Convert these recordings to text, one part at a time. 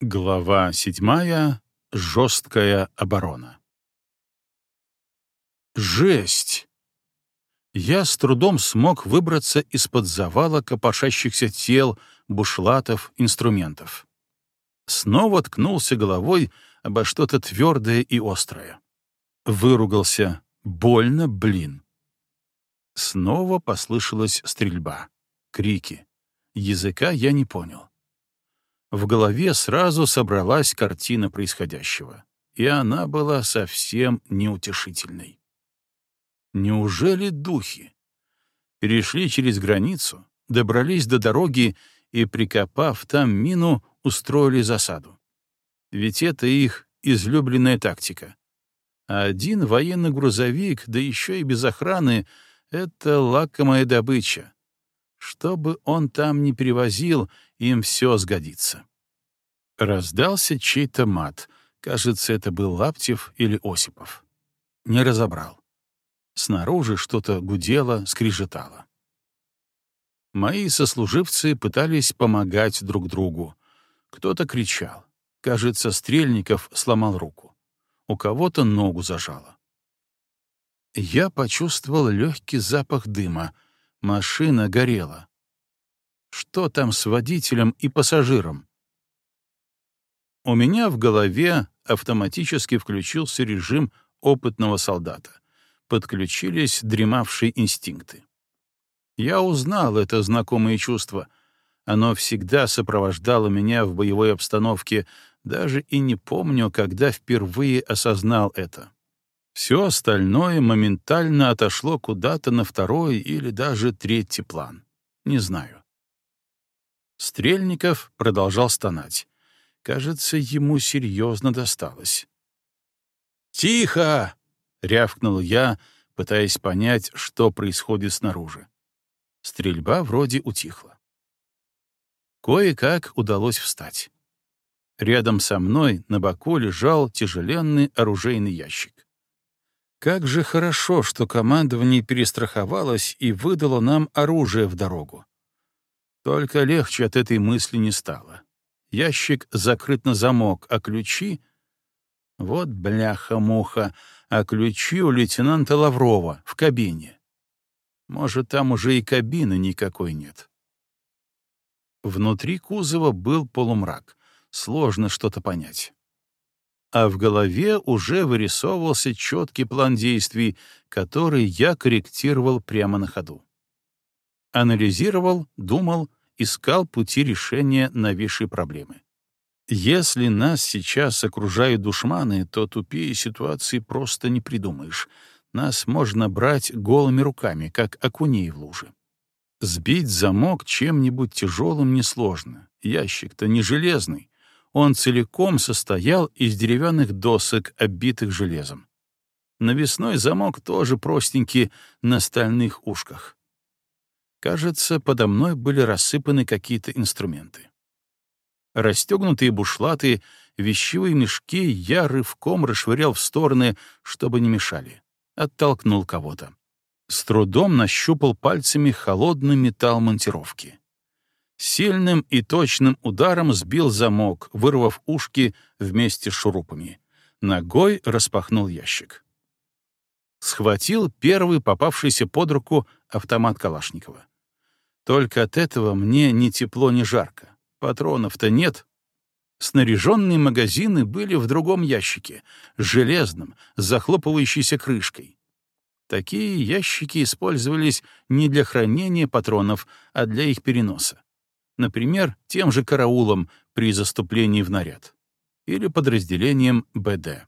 Глава седьмая. Жесткая оборона. Жесть! Я с трудом смог выбраться из-под завала копошащихся тел, бушлатов, инструментов. Снова ткнулся головой обо что-то твердое и острое. Выругался. Больно, блин. Снова послышалась стрельба, крики. Языка я не понял. В голове сразу собралась картина происходящего, и она была совсем неутешительной. Неужели духи? Перешли через границу, добрались до дороги и, прикопав там мину, устроили засаду. Ведь это их излюбленная тактика. А один военный грузовик, да еще и без охраны, — это лакомая добыча. Что бы он там ни перевозил, им все сгодится. Раздался чей-то мат. Кажется, это был Лаптев или Осипов. Не разобрал. Снаружи что-то гудело, скрижетало. Мои сослуживцы пытались помогать друг другу. Кто-то кричал. Кажется, Стрельников сломал руку. У кого-то ногу зажало. Я почувствовал легкий запах дыма. Машина горела. Что там с водителем и пассажиром? У меня в голове автоматически включился режим опытного солдата. Подключились дремавшие инстинкты. Я узнал это знакомое чувство. Оно всегда сопровождало меня в боевой обстановке, даже и не помню, когда впервые осознал это. Все остальное моментально отошло куда-то на второй или даже третий план. Не знаю. Стрельников продолжал стонать. Кажется, ему серьезно досталось. «Тихо!» — рявкнул я, пытаясь понять, что происходит снаружи. Стрельба вроде утихла. Кое-как удалось встать. Рядом со мной на боку лежал тяжеленный оружейный ящик. Как же хорошо, что командование перестраховалось и выдало нам оружие в дорогу. Только легче от этой мысли не стало. Ящик закрыт на замок, а ключи... Вот бляха-муха, а ключи у лейтенанта Лаврова в кабине. Может, там уже и кабины никакой нет. Внутри кузова был полумрак. Сложно что-то понять. А в голове уже вырисовывался четкий план действий, который я корректировал прямо на ходу. Анализировал, думал, искал пути решения нависшей проблемы. Если нас сейчас окружают душманы, то тупее ситуации просто не придумаешь — нас можно брать голыми руками, как окуней в луже. Сбить замок чем-нибудь тяжелым несложно. Ящик-то не железный. Он целиком состоял из деревянных досок, оббитых железом. Навесной замок тоже простенький, на стальных ушках. Кажется, подо мной были рассыпаны какие-то инструменты. Расстегнутые бушлаты, вещевые мешки я рывком расшвырял в стороны, чтобы не мешали оттолкнул кого-то. С трудом нащупал пальцами холодный металл монтировки. Сильным и точным ударом сбил замок, вырвав ушки вместе с шурупами. Ногой распахнул ящик. Схватил первый попавшийся под руку автомат Калашникова. Только от этого мне ни тепло, ни жарко. Патронов-то нет. Снаряженные магазины были в другом ящике, железном, с захлопывающейся крышкой. Такие ящики использовались не для хранения патронов, а для их переноса. Например, тем же караулом при заступлении в наряд. Или подразделением БД.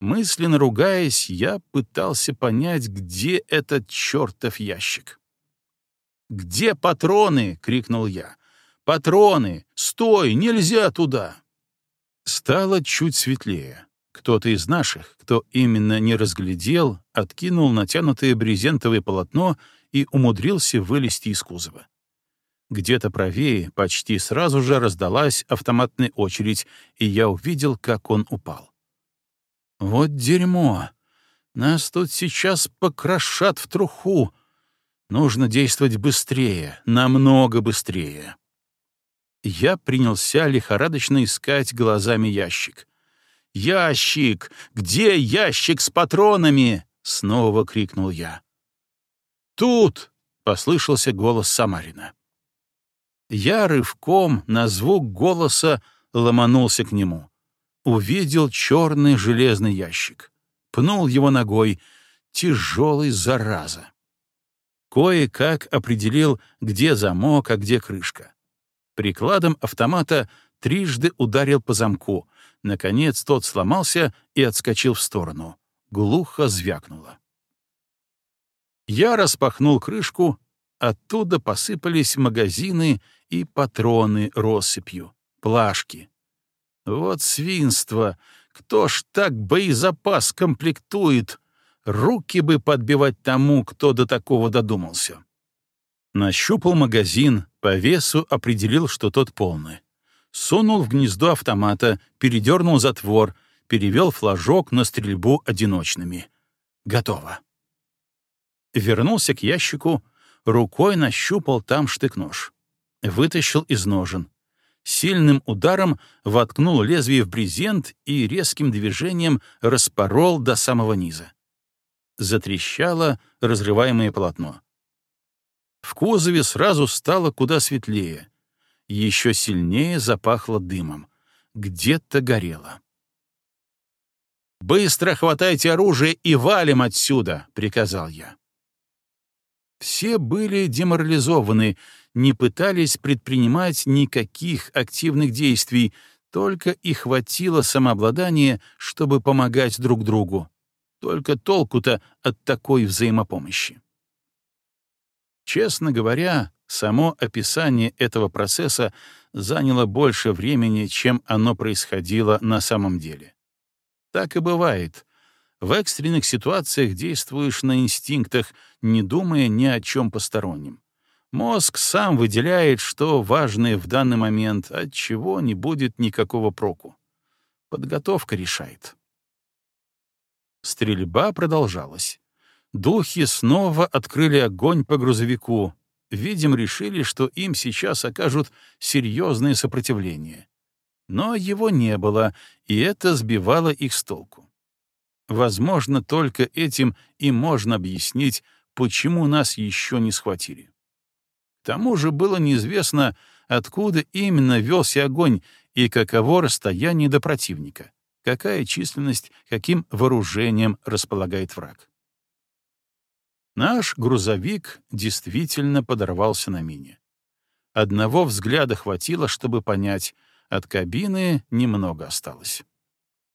Мысленно ругаясь, я пытался понять, где этот чертов ящик. «Где патроны?» — крикнул я. «Патроны! Стой! Нельзя туда!» Стало чуть светлее. Кто-то из наших, кто именно не разглядел, откинул натянутое брезентовое полотно и умудрился вылезти из кузова. Где-то правее почти сразу же раздалась автоматная очередь, и я увидел, как он упал. «Вот дерьмо! Нас тут сейчас покрошат в труху! Нужно действовать быстрее, намного быстрее!» Я принялся лихорадочно искать глазами ящик. «Ящик! Где ящик с патронами?» — снова крикнул я. «Тут!» — послышался голос Самарина. Я рывком на звук голоса ломанулся к нему. Увидел черный железный ящик. Пнул его ногой. Тяжелый зараза. Кое-как определил, где замок, а где крышка. Прикладом автомата трижды ударил по замку. Наконец тот сломался и отскочил в сторону. Глухо звякнуло. Я распахнул крышку, оттуда посыпались магазины и патроны россыпью, плашки. Вот свинство! Кто ж так боезапас комплектует? Руки бы подбивать тому, кто до такого додумался. Нащупал магазин, по весу определил, что тот полный. Сунул в гнездо автомата, передернул затвор, перевел флажок на стрельбу одиночными. Готово. Вернулся к ящику, рукой нащупал там штык-нож. Вытащил из ножен. Сильным ударом воткнул лезвие в брезент и резким движением распорол до самого низа. Затрещало разрываемое полотно. В кузове сразу стало куда светлее. Еще сильнее запахло дымом. Где-то горело. «Быстро хватайте оружие и валим отсюда!» — приказал я. Все были деморализованы, не пытались предпринимать никаких активных действий, только и хватило самообладания, чтобы помогать друг другу. Только толку-то от такой взаимопомощи. Честно говоря, само описание этого процесса заняло больше времени, чем оно происходило на самом деле. Так и бывает. В экстренных ситуациях действуешь на инстинктах, не думая ни о чем постороннем. Мозг сам выделяет, что важное в данный момент, от чего не будет никакого проку. Подготовка решает. Стрельба продолжалась. Духи снова открыли огонь по грузовику. Видим, решили, что им сейчас окажут серьезное сопротивление. Но его не было, и это сбивало их с толку. Возможно, только этим и можно объяснить, почему нас еще не схватили. К тому же было неизвестно, откуда именно велся огонь и каково расстояние до противника, какая численность, каким вооружением располагает враг. Наш грузовик действительно подорвался на мине. Одного взгляда хватило, чтобы понять, от кабины немного осталось.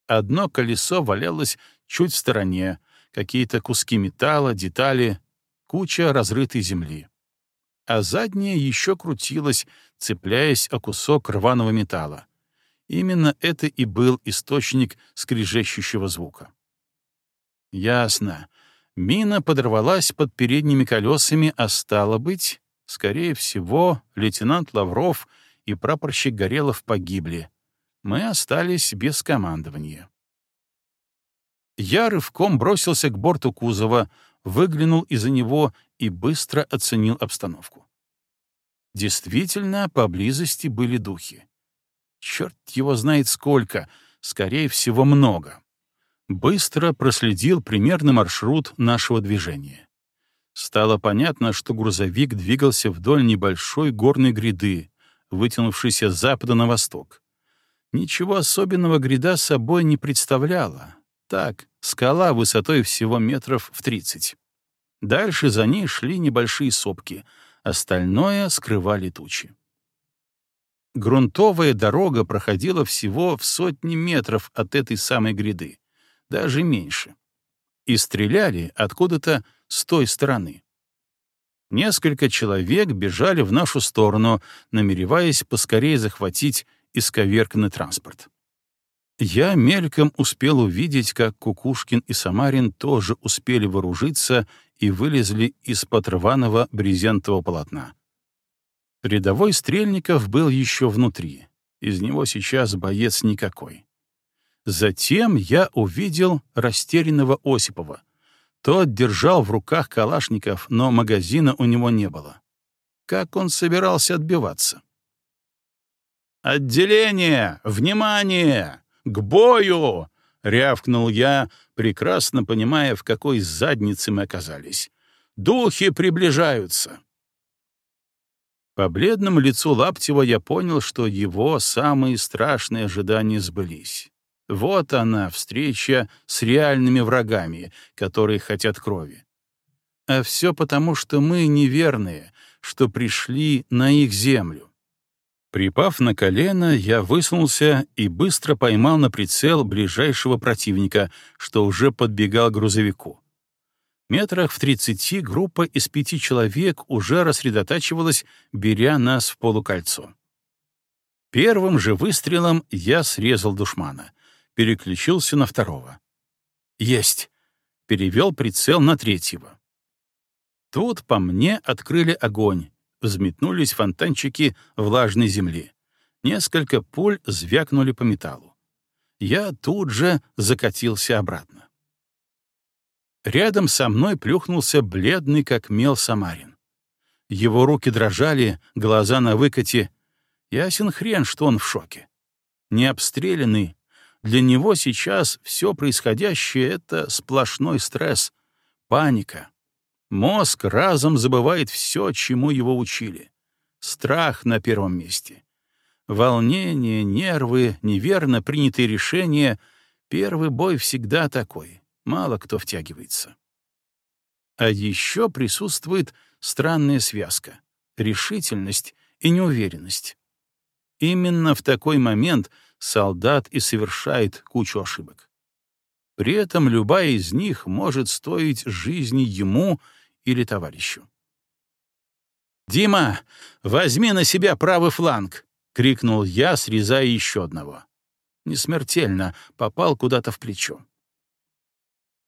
Одно колесо валялось чуть в стороне, какие-то куски металла, детали, куча разрытой земли. А заднее еще крутилось, цепляясь о кусок рваного металла. Именно это и был источник скрежещущего звука. Ясно. Мина подорвалась под передними колесами, а стало быть, скорее всего, лейтенант Лавров и прапорщик Горелов погибли. Мы остались без командования. Я рывком бросился к борту кузова, выглянул из-за него и быстро оценил обстановку. Действительно, поблизости были духи. Черт его знает сколько, скорее всего, много быстро проследил примерный маршрут нашего движения. Стало понятно, что грузовик двигался вдоль небольшой горной гряды, вытянувшейся с запада на восток. Ничего особенного гряда собой не представляла. Так, скала высотой всего метров в тридцать. Дальше за ней шли небольшие сопки, остальное скрывали тучи. Грунтовая дорога проходила всего в сотни метров от этой самой гряды даже меньше. И стреляли откуда-то с той стороны. Несколько человек бежали в нашу сторону, намереваясь поскорее захватить исковерканный транспорт. Я мельком успел увидеть, как Кукушкин и Самарин тоже успели вооружиться и вылезли из-под рваного брезентового полотна. Рядовой Стрельников был еще внутри. Из него сейчас боец никакой. Затем я увидел растерянного Осипова. Тот держал в руках калашников, но магазина у него не было. Как он собирался отбиваться? «Отделение! Внимание! К бою!» — рявкнул я, прекрасно понимая, в какой заднице мы оказались. «Духи приближаются!» По бледному лицу Лаптева я понял, что его самые страшные ожидания сбылись. Вот она, встреча с реальными врагами, которые хотят крови. А все потому, что мы неверные, что пришли на их землю. Припав на колено, я высунулся и быстро поймал на прицел ближайшего противника, что уже подбегал к грузовику. Метрах в тридцати группа из пяти человек уже рассредотачивалась, беря нас в полукольцо. Первым же выстрелом я срезал душмана, переключился на второго. «Есть!» — перевел прицел на третьего. Тут по мне открыли огонь, взметнулись фонтанчики влажной земли. Несколько пуль звякнули по металлу. Я тут же закатился обратно. Рядом со мной плюхнулся бледный, как мел Самарин. Его руки дрожали, глаза на выкате. Ясен хрен, что он в шоке. Не обстрелянный. Для него сейчас все происходящее — это сплошной стресс, паника. Мозг разом забывает все, чему его учили. Страх на первом месте. Волнение, нервы, неверно принятые решения — первый бой всегда такой мало кто втягивается. А еще присутствует странная связка — решительность и неуверенность. Именно в такой момент солдат и совершает кучу ошибок. При этом любая из них может стоить жизни ему или товарищу. «Дима, возьми на себя правый фланг!» — крикнул я, срезая еще одного. Не смертельно, попал куда-то в плечо.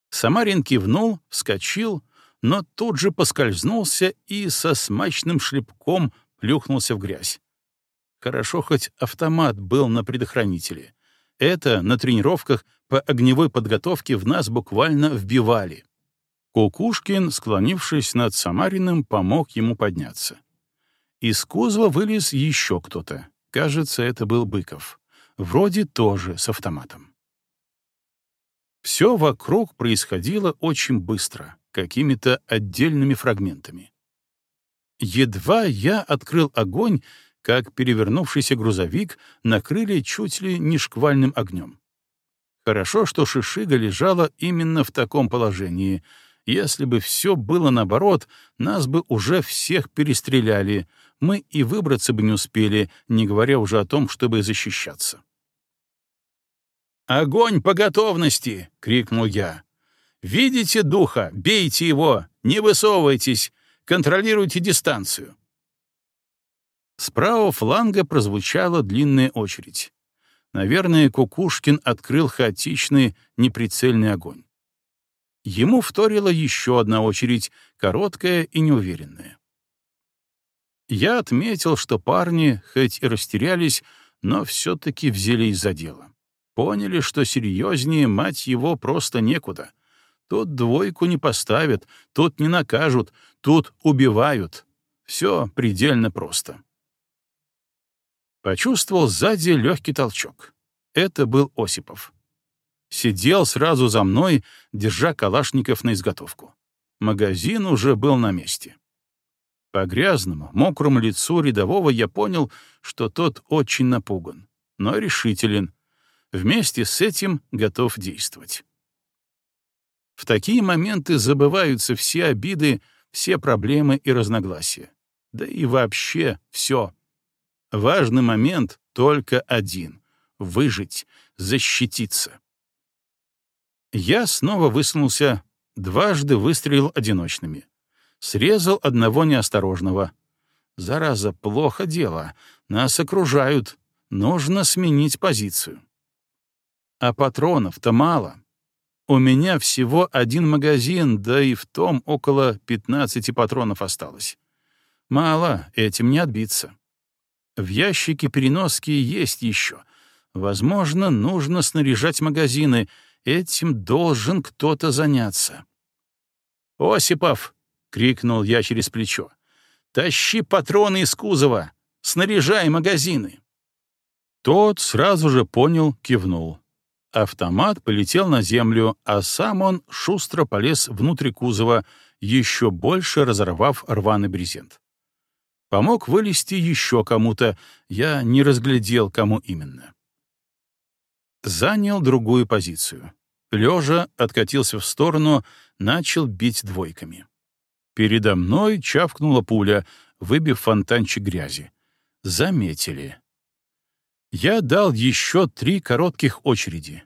Самарин кивнул, вскочил, но тут же поскользнулся и со смачным шлепком плюхнулся в грязь. Хорошо, хоть автомат был на предохранителе. Это на тренировках по огневой подготовке в нас буквально вбивали. Кукушкин, склонившись над Самариным, помог ему подняться. Из кузова вылез еще кто-то. Кажется, это был Быков. Вроде тоже с автоматом. Все вокруг происходило очень быстро, какими-то отдельными фрагментами. Едва я открыл огонь, как перевернувшийся грузовик накрыли чуть ли не шквальным огнем. Хорошо, что Шишига лежала именно в таком положении. Если бы все было наоборот, нас бы уже всех перестреляли, мы и выбраться бы не успели, не говоря уже о том, чтобы защищаться. «Огонь по готовности!» — крикнул я. «Видите духа? Бейте его! Не высовывайтесь! Контролируйте дистанцию!» С правого фланга прозвучала длинная очередь. Наверное, Кукушкин открыл хаотичный, неприцельный огонь. Ему вторила еще одна очередь, короткая и неуверенная. Я отметил, что парни, хоть и растерялись, но все-таки взялись за дело. Поняли, что серьезнее, мать его, просто некуда. Тут двойку не поставят, тут не накажут, тут убивают. Все предельно просто. Почувствовал сзади легкий толчок. Это был Осипов. Сидел сразу за мной, держа калашников на изготовку. Магазин уже был на месте. По грязному, мокрому лицу рядового я понял, что тот очень напуган, но решителен, вместе с этим готов действовать. В такие моменты забываются все обиды, все проблемы и разногласия. Да и вообще все. Важный момент только один — выжить, защититься. Я снова высунулся, дважды выстрелил одиночными. Срезал одного неосторожного. Зараза, плохо дело. Нас окружают. Нужно сменить позицию. А патронов-то мало. У меня всего один магазин, да и в том около 15 патронов осталось. Мало, этим не отбиться. В ящике переноски есть еще. Возможно, нужно снаряжать магазины. Этим должен кто-то заняться. «Осипов!» — крикнул я через плечо. «Тащи патроны из кузова! Снаряжай магазины!» Тот сразу же понял, кивнул. Автомат полетел на землю, а сам он шустро полез внутрь кузова, еще больше разорвав рваный брезент. Помог вылезти еще кому-то, я не разглядел, кому именно. Занял другую позицию. Лежа откатился в сторону, начал бить двойками. Передо мной чавкнула пуля, выбив фонтанчик грязи. Заметили. Я дал еще три коротких очереди.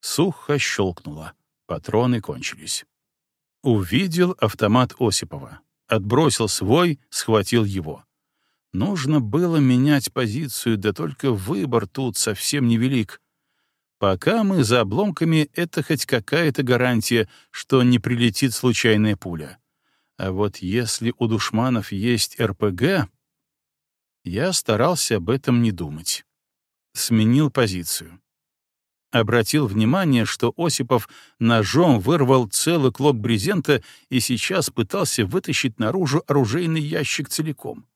Сухо щелкнуло. Патроны кончились. Увидел автомат Осипова. Отбросил свой, схватил его. Нужно было менять позицию, да только выбор тут совсем невелик. Пока мы за обломками, это хоть какая-то гарантия, что не прилетит случайная пуля. А вот если у душманов есть РПГ... Я старался об этом не думать. Сменил позицию обратил внимание, что Осипов ножом вырвал целый клок брезента и сейчас пытался вытащить наружу оружейный ящик целиком.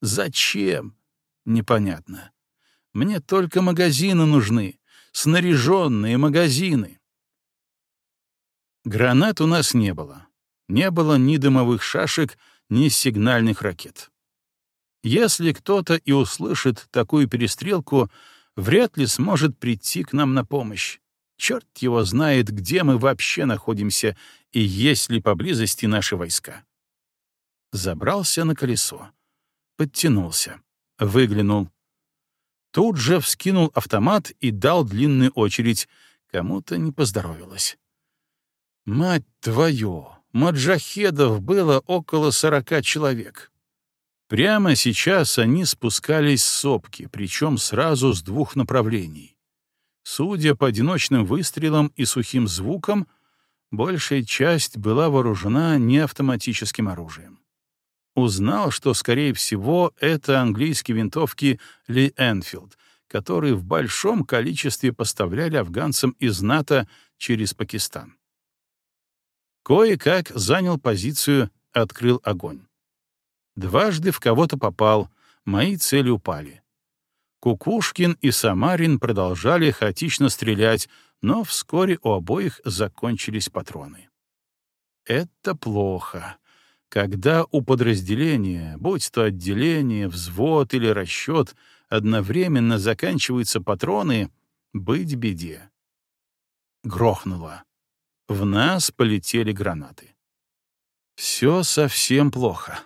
Зачем? Непонятно. Мне только магазины нужны, снаряженные магазины. Гранат у нас не было. Не было ни дымовых шашек, ни сигнальных ракет. Если кто-то и услышит такую перестрелку, вряд ли сможет прийти к нам на помощь. Черт его знает, где мы вообще находимся и есть ли поблизости наши войска. Забрался на колесо, подтянулся, выглянул. Тут же вскинул автомат и дал длинную очередь. Кому-то не поздоровилось. Мать твою, маджахедов было около сорока человек. Прямо сейчас они спускались с сопки, причем сразу с двух направлений. Судя по одиночным выстрелам и сухим звукам, большая часть была вооружена не автоматическим оружием. Узнал, что, скорее всего, это английские винтовки Ли Энфилд, которые в большом количестве поставляли афганцам из НАТО через Пакистан. Кое-как занял позицию, открыл огонь. Дважды в кого-то попал, мои цели упали. Кукушкин и Самарин продолжали хаотично стрелять, но вскоре у обоих закончились патроны. Это плохо. Когда у подразделения, будь то отделение, взвод или расчет, одновременно заканчиваются патроны, быть беде. Грохнуло. В нас полетели гранаты. Все совсем плохо.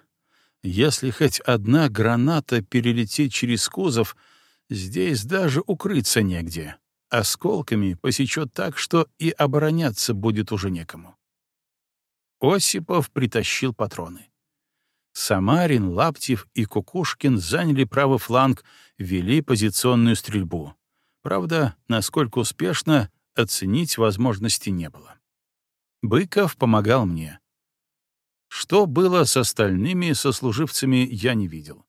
Если хоть одна граната перелетит через кузов, здесь даже укрыться негде. Осколками посечет так, что и обороняться будет уже некому. Осипов притащил патроны. Самарин, Лаптев и Кукушкин заняли правый фланг, вели позиционную стрельбу. Правда, насколько успешно, оценить возможности не было. Быков помогал мне. Что было с остальными сослуживцами, я не видел.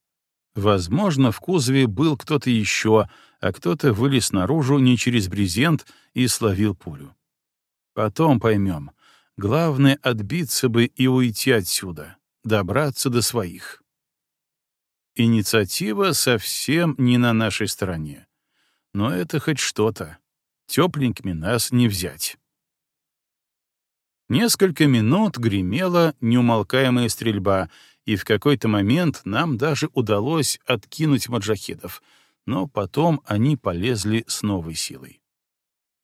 Возможно, в кузове был кто-то еще, а кто-то вылез наружу не через брезент и словил пулю. Потом поймем. Главное — отбиться бы и уйти отсюда, добраться до своих. Инициатива совсем не на нашей стороне. Но это хоть что-то. Тепленькими нас не взять. Несколько минут гремела неумолкаемая стрельба, и в какой-то момент нам даже удалось откинуть маджахедов, но потом они полезли с новой силой.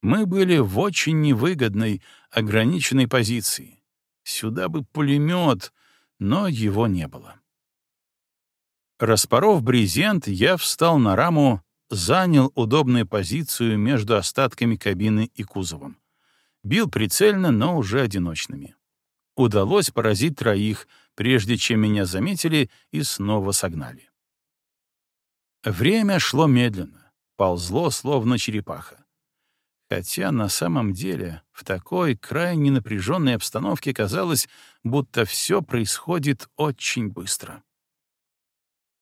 Мы были в очень невыгодной, ограниченной позиции. Сюда бы пулемет, но его не было. Распоров брезент, я встал на раму, занял удобную позицию между остатками кабины и кузовом. Бил прицельно, но уже одиночными. Удалось поразить троих, прежде чем меня заметили и снова согнали. Время шло медленно, ползло, словно черепаха. Хотя на самом деле в такой крайне напряженной обстановке казалось, будто все происходит очень быстро.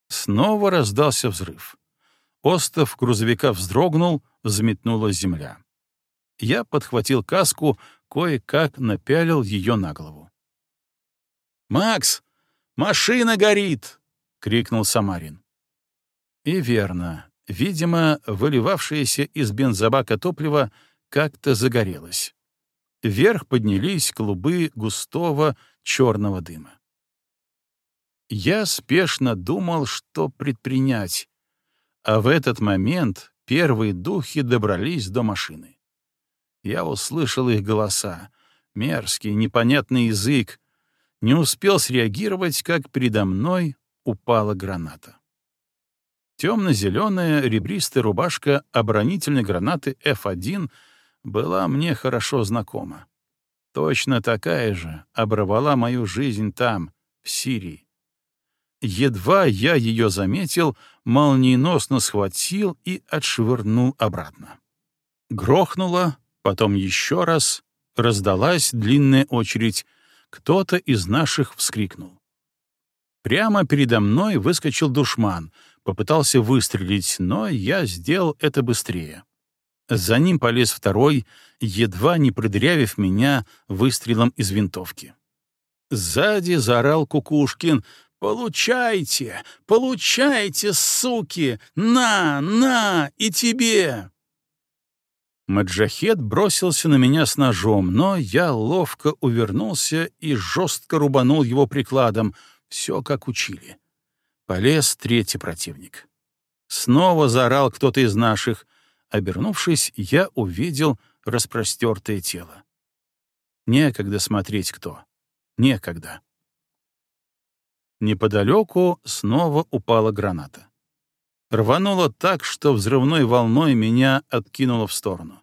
Снова раздался взрыв. Остов грузовика вздрогнул, взметнулась земля. Я подхватил каску, кое-как напялил ее на голову. «Макс, машина горит!» — крикнул Самарин. И верно, Видимо, выливавшееся из бензобака топливо как-то загорелось. Вверх поднялись клубы густого черного дыма. Я спешно думал, что предпринять, а в этот момент первые духи добрались до машины. Я услышал их голоса, мерзкий, непонятный язык, не успел среагировать, как передо мной упала граната. Темно-зеленая ребристая рубашка оборонительной гранаты F1 была мне хорошо знакома. Точно такая же оборвала мою жизнь там, в Сирии. Едва я ее заметил, молниеносно схватил и отшвырнул обратно. Грохнуло, потом еще раз, раздалась длинная очередь, кто-то из наших вскрикнул. Прямо передо мной выскочил душман, попытался выстрелить, но я сделал это быстрее. За ним полез второй, едва не продырявив меня выстрелом из винтовки. Сзади заорал Кукушкин «Получайте! Получайте, суки! На, на! И тебе!» Маджахет бросился на меня с ножом, но я ловко увернулся и жестко рубанул его прикладом, все как учили. Полез третий противник. Снова заорал кто-то из наших. Обернувшись, я увидел распростертое тело. Некогда смотреть кто. Некогда. Неподалеку снова упала граната. Рвануло так, что взрывной волной меня откинуло в сторону.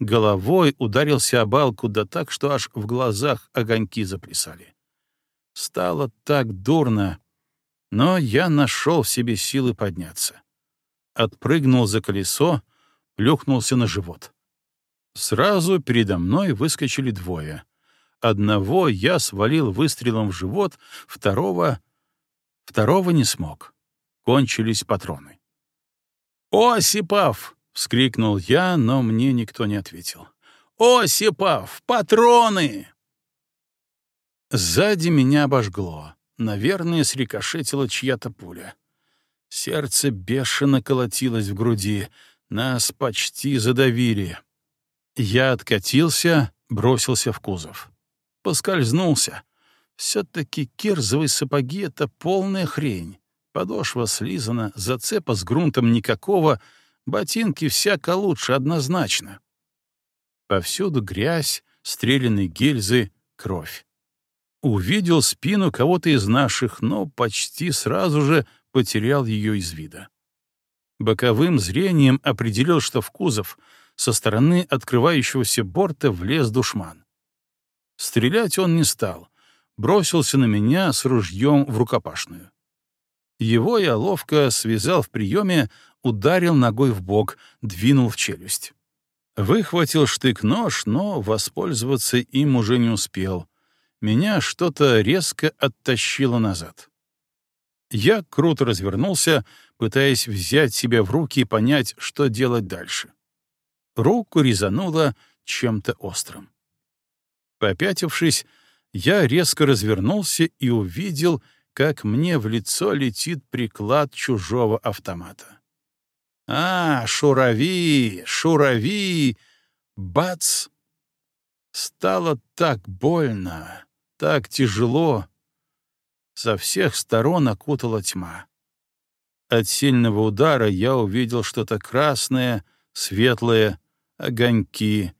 Головой ударился о балку да так, что аж в глазах огоньки заплясали. Стало так дурно, но я нашел в себе силы подняться. Отпрыгнул за колесо, плюхнулся на живот. Сразу передо мной выскочили двое. Одного я свалил выстрелом в живот, второго... Второго не смог. Кончились патроны. «Осипов!» — вскрикнул я, но мне никто не ответил. «Осипов! Патроны!» Сзади меня обожгло. Наверное, срикошетила чья-то пуля. Сердце бешено колотилось в груди. Нас почти задавили. Я откатился, бросился в кузов. Поскользнулся. Все-таки кирзовые сапоги — это полная хрень. Подошва слизана, зацепа с грунтом никакого, ботинки всяко лучше однозначно. Повсюду грязь, стреляные гильзы, кровь увидел спину кого-то из наших, но почти сразу же потерял ее из вида. Боковым зрением определил, что в кузов со стороны открывающегося борта влез душман. Стрелять он не стал, бросился на меня с ружьем в рукопашную. Его я ловко связал в приеме, ударил ногой в бок, двинул в челюсть. Выхватил штык-нож, но воспользоваться им уже не успел — меня что-то резко оттащило назад. Я круто развернулся, пытаясь взять себя в руки и понять, что делать дальше. Руку резануло чем-то острым. Попятившись, я резко развернулся и увидел, как мне в лицо летит приклад чужого автомата. «А, шурави, шурави!» Бац! Стало так больно так тяжело. Со всех сторон окутала тьма. От сильного удара я увидел что-то красное, светлое, огоньки.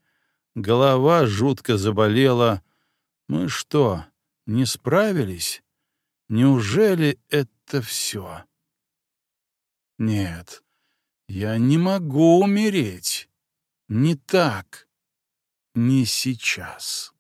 Голова жутко заболела. Мы что, не справились? Неужели это все? Нет, я не могу умереть. Не так. Не сейчас.